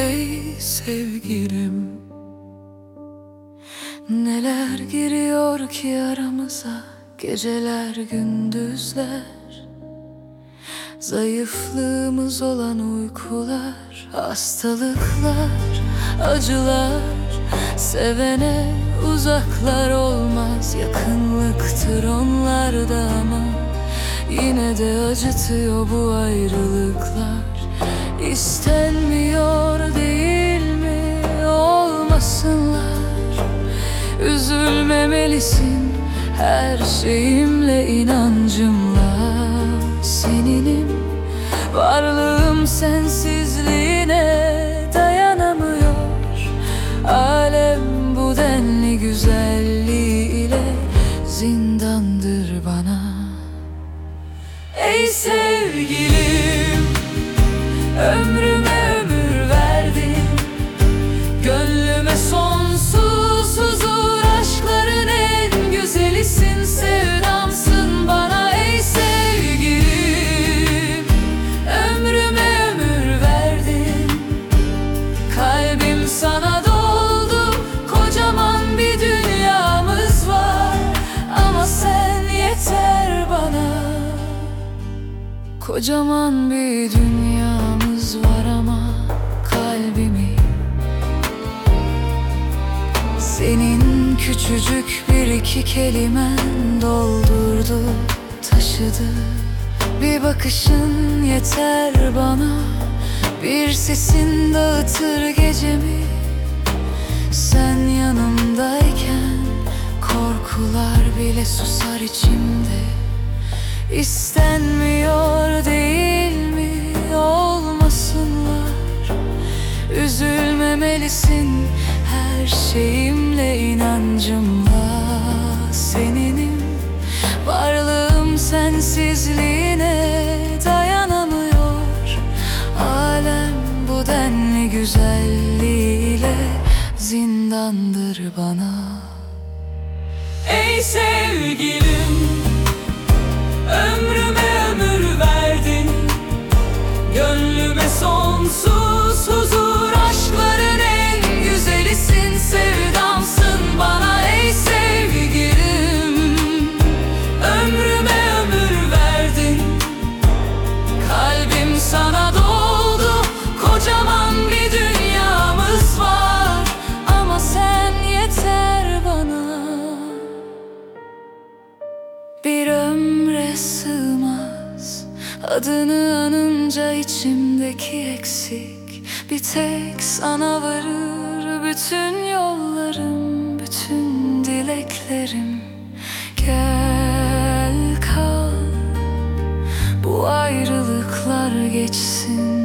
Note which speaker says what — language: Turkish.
Speaker 1: Ey sevgilim Neler giriyor ki aramıza? Geceler gündüzler Zayıflığımız olan uykular Hastalıklar, acılar. Sevene uzaklar olmaz Yakınlıktır onlar da ama Yine de acıtıyor bu ayrılıklar. İstenmiyor değil mi? Olmasınlar. Üzülmemelisin. Her şeyimle inancımla Seninim. Varlığım sensizliğine dayanamıyor. Alem bu denli güzelliğiyle zindandır bana. Ey sevgilim ömrüme ömür verdin Gönlüme sonsuz huzur aşkların en güzelisin. Sevdamsın bana ey sevgilim. Ömrüme ömür verdin Kalbim sana doldu. Kocaman bir dünyamız var. Ama sen yeter bana. Kocaman bir dünyamız küçücük bir iki kelimen doldurdu, taşıdı. Bir bakışın yeter bana Bir sesin dağıtır gecemi. Sen yanımdayken korkular bile susar içimde. İstenmiyor değil mi olmasınlar? Üzülmemelisin her şeyimle inancımla Seninim varlığım sensizliğine dayanamıyor. Alem bu denli güzelliğiyle zindandır bana. Ey sevgilim Ömrüme Adını anınca içimdeki eksik. Bir tek sana varır bütün yollarım Bütün dileklerim. Gel kal Bu ayrılıklar geçsin